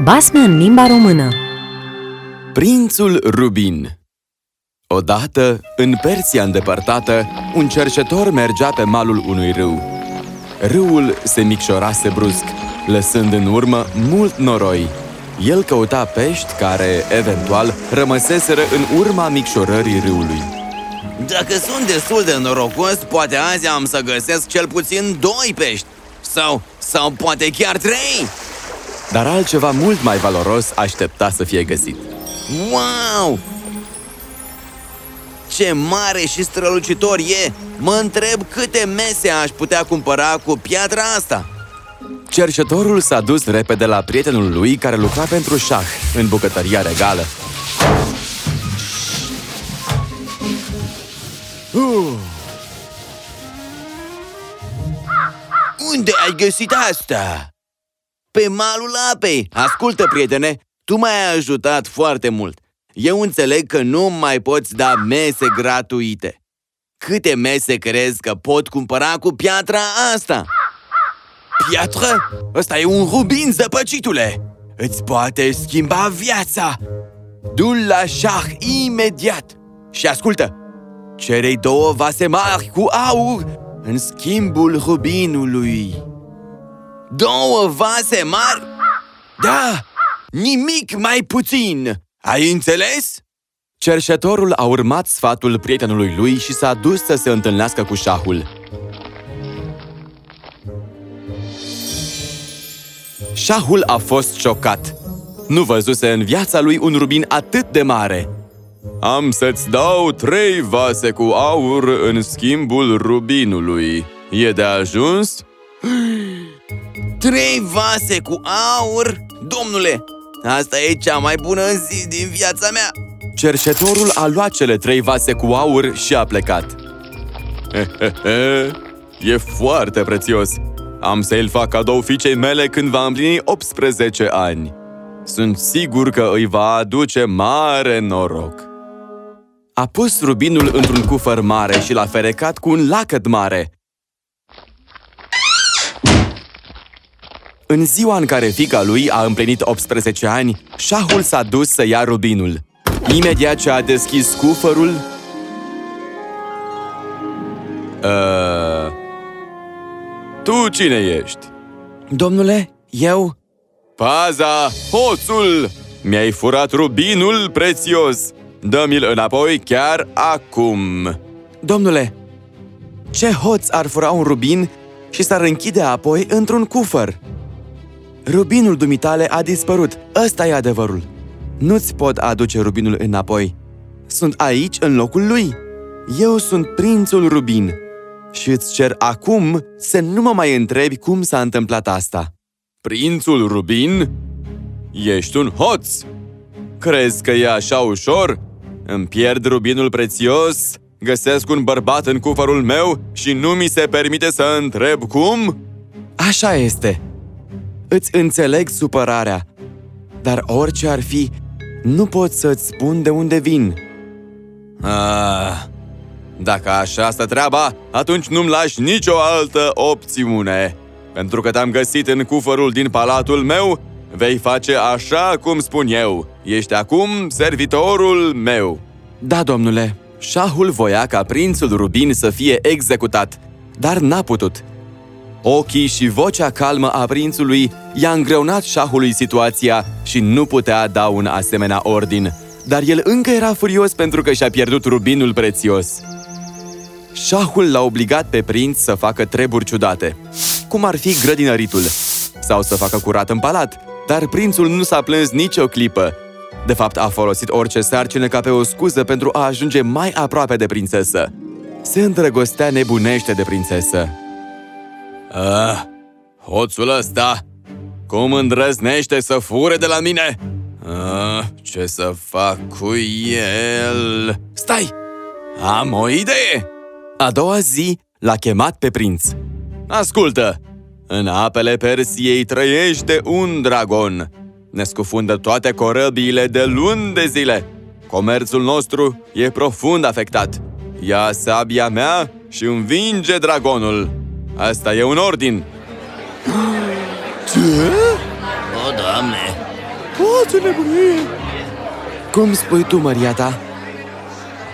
Basme în limba română Prințul Rubin Odată, în Persia îndepărtată, un cercetor mergea pe malul unui râu. Râul se micșorase brusc, lăsând în urmă mult noroi. El căuta pești care, eventual, rămăseseră în urma micșorării râului. Dacă sunt destul de norocos, poate azi am să găsesc cel puțin doi pești Sau, sau poate chiar trei Dar altceva mult mai valoros aștepta să fie găsit. Wow! Ce mare și strălucitor e! Mă întreb câte mese aș putea cumpăra cu piatra asta Cercetorul s-a dus repede la prietenul lui care lucra pentru șah în bucătăria regală. Uh. Unde ai găsit asta? Pe malul apei! Ascultă, prietene, tu m-ai ajutat foarte mult. Eu înțeleg că nu mai poți da mese gratuite. Câte mese crezi că pot cumpăra cu piatra asta? Piatră? Ăsta e un rubin, zăpăcitule! Îți poate schimba viața! Du-l la șah imediat! Și ascultă! Cerei două vase mari cu aur în schimbul rubinului. Două vase mari? Da! Nimic mai puțin! Ai înțeles? Cerșetorul a urmat sfatul prietenului lui și s-a dus să se întâlnească cu șahul. Șahul a fost șocat. Nu văzuse în viața lui un rubin atât de mare. Am să-ți dau trei vase cu aur în schimbul rubinului. E de ajuns? Trei vase cu aur? Domnule, asta e cea mai bună zi din viața mea! Cerșetorul a luat cele trei vase cu aur și a plecat. e foarte prețios! Am să-l fac cadou fiicei mele când va împlini 18 ani. Sunt sigur că îi va aduce mare noroc. A pus rubinul într-un cufăr mare și l-a ferecat cu un lacăt mare. În ziua în care fica lui a împlinit 18 ani, șahul s-a dus să ia rubinul. Imediat ce a deschis cufărul... Uh... Tu cine ești? Domnule, eu... Paza, hoțul! Mi-ai furat rubinul prețios! Dă-mi-l înapoi chiar acum! Domnule, ce hoț ar fura un rubin și s-ar închide apoi într-un cufăr? Rubinul dumitale a dispărut, ăsta e adevărul. Nu-ți pot aduce rubinul înapoi. Sunt aici în locul lui. Eu sunt prințul Rubin și îți cer acum să nu mă mai întrebi cum s-a întâmplat asta. Prințul Rubin? Ești un hoț! Crezi că e așa ușor? Îmi pierd rubinul prețios, găsesc un bărbat în cufărul meu și nu mi se permite să întreb cum? Așa este. Îți înțeleg supărarea, dar orice ar fi, nu pot să-ți spun de unde vin. Ah, dacă așa stă treaba, atunci nu-mi lași nicio altă opțiune. Pentru că te-am găsit în cufărul din palatul meu, vei face așa cum spun eu. Ești acum servitorul meu. Da, domnule. Șahul voia ca prințul Rubin să fie executat, dar n-a putut. Ochii și vocea calmă a prințului i-a îngreunat șahului situația și nu putea da un asemenea ordin. Dar el încă era furios pentru că și-a pierdut rubinul prețios. Șahul l-a obligat pe prinț să facă treburi ciudate, cum ar fi grădinăritul, sau să facă curat în palat, dar prințul nu s-a plâns nicio clipă. De fapt, a folosit orice sarcină ca pe o scuză pentru a ajunge mai aproape de prințesă. Se îndrăgostea nebunește de prințesă. Ah, hoțul ăsta! Cum îndrăznește să fure de la mine? Ah, ce să fac cu el? Stai! Am o idee! A doua zi l-a chemat pe prinț. Ascultă! În apele Persiei trăiește un dragon. Ne scufundă toate corăbiile de luni de zile. Comerțul nostru e profund afectat. Ia sabia mea și învinge dragonul. Asta e un ordin. Ce? O, Doamne! O, ce nebunie! Cum spui tu, Maria ta?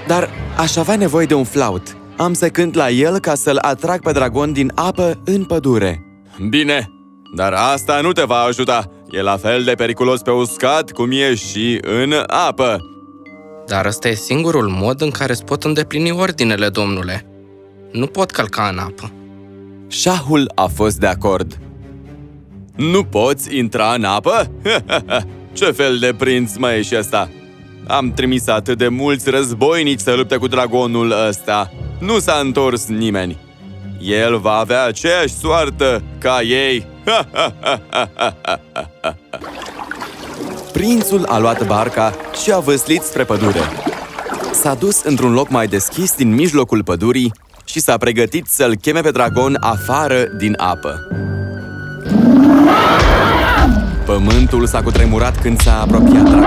Dar aș avea nevoie de un flaut. Am să cânt la el ca să-l atrag pe dragon din apă în pădure. Bine, dar asta nu te va ajuta. E la fel de periculos pe uscat cum e și în apă. Dar ăsta e singurul mod în care îți pot îndeplini ordinele, domnule. Nu pot călca în apă. Șahul a fost de acord. Nu poți intra în apă? Ce fel de prinț mai e și ăsta? Am trimis atât de mulți războinici să lupte cu dragonul ăsta. Nu s-a întors nimeni. El va avea aceeași soartă ca ei. Prințul a luat barca și a văslit spre pădure. S-a dus într-un loc mai deschis din mijlocul pădurii și s-a pregătit să-l cheme pe dragon afară din apă. Pământul s-a cutremurat când s-a apropiat dragonul.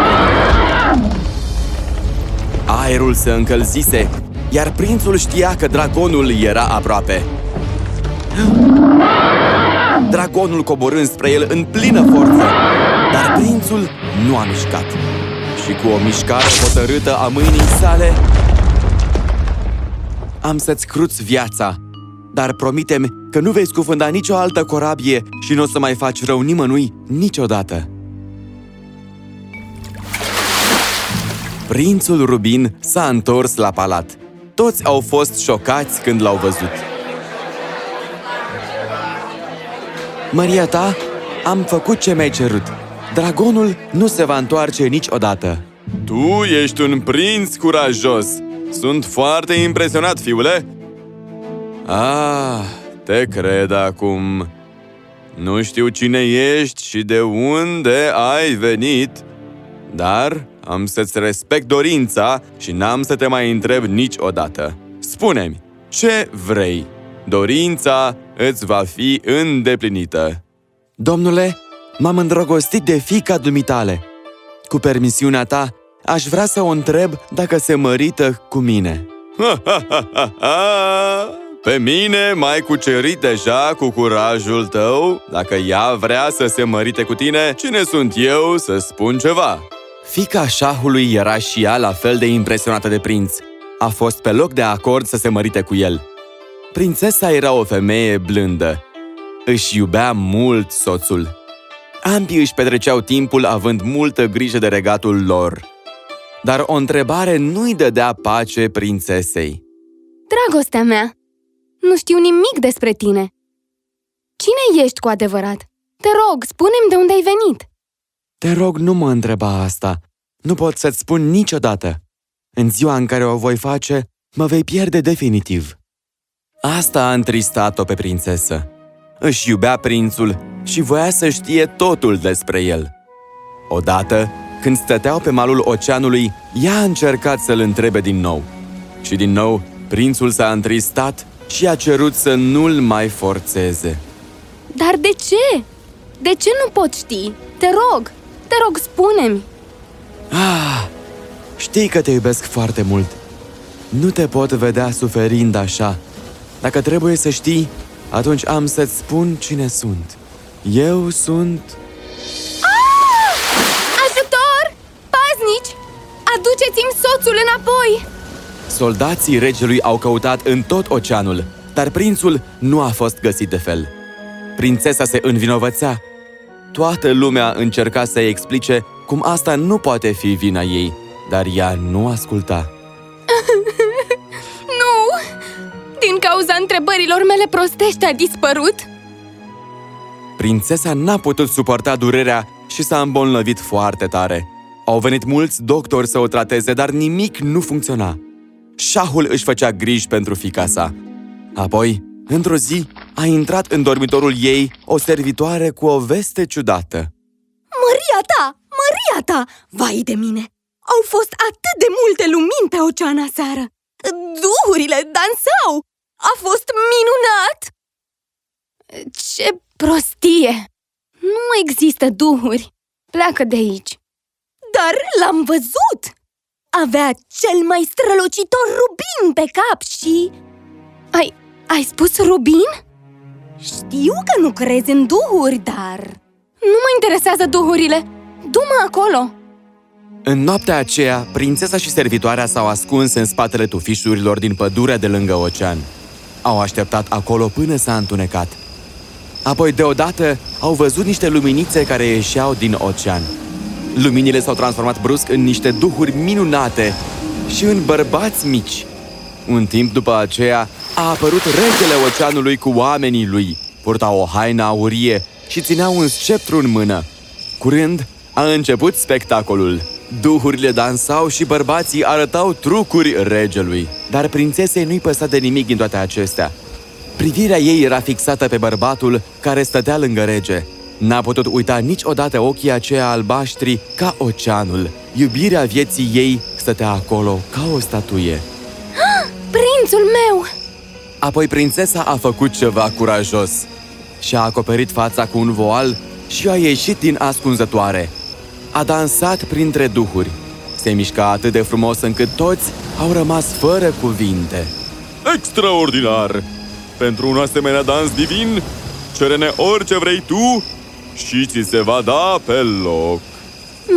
Aerul se încălzise, iar prințul știa că dragonul era aproape. Dragonul coborând spre el în plină forță, dar prințul nu a mișcat. Și cu o mișcare hotărâtă a mâinii sale, am să-ți cruți viața, dar promitem că nu vei scufunda nicio altă corabie și nu o să mai faci rău nimănui niciodată. Prințul Rubin s-a întors la palat. Toți au fost șocați când l-au văzut. Maria ta, am făcut ce mi-ai cerut. Dragonul nu se va întoarce niciodată. Tu ești un prinț curajos. Sunt foarte impresionat, fiule. Ah, te cred acum. Nu știu cine ești și de unde ai venit, dar am să-ți respect dorința și n-am să te mai întreb niciodată. Spune-mi, ce vrei? Dorința îți va fi îndeplinită. Domnule, m-am îndrăgostit de fica dumitale. Cu permisiunea ta, aș vrea să o întreb dacă se mărită cu mine. Ha, ha, ha, ha, ha! Pe mine m-ai cucerit deja cu curajul tău. Dacă ea vrea să se mărite cu tine, cine sunt eu să spun ceva? Fica șahului era și ea la fel de impresionată de prinț. A fost pe loc de acord să se mărite cu el. Prințesa era o femeie blândă. Își iubea mult soțul. Ambii își petreceau timpul având multă grijă de regatul lor. Dar o întrebare nu-i dădea pace prințesei. Dragostea mea, nu știu nimic despre tine. Cine ești cu adevărat? Te rog, spune-mi de unde ai venit. Te rog, nu mă întreba asta. Nu pot să-ți spun niciodată. În ziua în care o voi face, mă vei pierde definitiv. Asta a întristat-o pe prințesă. Își iubea prințul și voia să știe totul despre el. Odată, când stăteau pe malul oceanului, ea a încercat să-l întrebe din nou. Și din nou, prințul s-a întristat și a cerut să nu-l mai forțeze. Dar de ce? De ce nu pot ști? Te rog, te rog, spune-mi! Ah, știi că te iubesc foarte mult. Nu te pot vedea suferind așa. Dacă trebuie să știi, atunci am să-ți spun cine sunt. Eu sunt... Aduceți-mi soțul înapoi! Soldații regelui au căutat în tot oceanul, dar prințul nu a fost găsit de fel. Prințesa se învinovățea. Toată lumea încerca să-i explice cum asta nu poate fi vina ei, dar ea nu asculta. nu! Din cauza întrebărilor mele prostești a dispărut? Prințesa n-a putut suporta durerea și s-a îmbolnăvit foarte tare. Au venit mulți doctori să o trateze, dar nimic nu funcționa. Șahul își făcea griji pentru fica sa. Apoi, într-o zi, a intrat în dormitorul ei o servitoare cu o veste ciudată. Măria ta! Măria ta! Vai de mine! Au fost atât de multe lumini pe ocean aseară! Duhurile dansau! A fost minunat! Ce prostie! Nu există duhuri! Pleacă de aici! Dar l-am văzut! Avea cel mai strălucitor rubin pe cap și... Ai, ai spus rubin? Știu că nu crezi în duhuri, dar... Nu mă interesează duhurile! Du-mă acolo! În noaptea aceea, prințesa și servitoarea s-au ascuns în spatele tufișurilor din pădurea de lângă ocean. Au așteptat acolo până s-a întunecat. Apoi, deodată, au văzut niște luminițe care ieșeau din ocean. Luminile s-au transformat brusc în niște duhuri minunate și în bărbați mici. Un timp după aceea, a apărut regele oceanului cu oamenii lui. Purta o haină aurie și ținea un sceptru în mână. Curând, a început spectacolul. Duhurile dansau și bărbații arătau trucuri regelui. Dar prințesei nu-i păsa de nimic din toate acestea. Privirea ei era fixată pe bărbatul care stătea lângă rege. N-a putut uita niciodată ochii aceia albaștri ca oceanul. Iubirea vieții ei stătea acolo ca o statuie. Prințul meu! Apoi prințesa a făcut ceva curajos. Și-a acoperit fața cu un voal și a ieșit din ascunzătoare. A dansat printre duhuri. Se mișca atât de frumos încât toți au rămas fără cuvinte. Extraordinar! Pentru un asemenea dans divin, cere-ne orice vrei tu și ți se va da pe loc.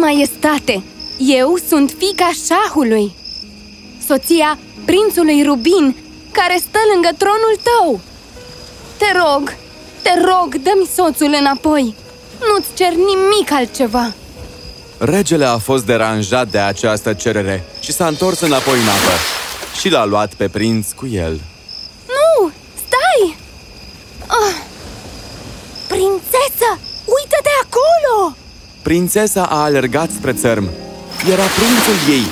Maestate, eu sunt fica șahului, soția prințului Rubin, care stă lângă tronul tău. Te rog, te rog, dă-mi soțul înapoi. Nu-ți cer nimic altceva. Regele a fost deranjat de această cerere și s-a întors înapoi în apă și l-a luat pe prinț cu el. Nu, stai! Ah. Prințesă, uită-te acolo! Prințesa a alergat spre țărm. Era prințul ei.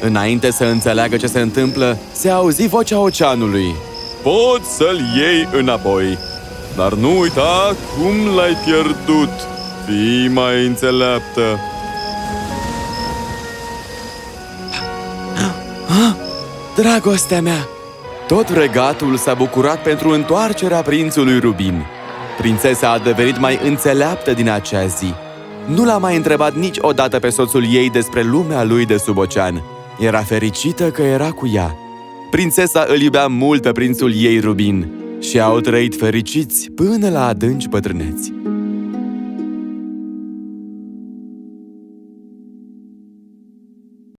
Înainte să înțeleagă ce se întâmplă, se auzi vocea oceanului. Poți să-l iei înapoi, dar nu uita cum l-ai pierdut. Fii mai înțeleaptă. Dragostea mea! Tot regatul s-a bucurat pentru întoarcerea prințului Rubin. Prințesa a devenit mai înțeleaptă din acea zi. Nu l-a mai întrebat niciodată pe soțul ei despre lumea lui de sub ocean. Era fericită că era cu ea. Prințesa îl iubea mult pe prințul ei Rubin și au trăit fericiți până la adânci bătrâneți.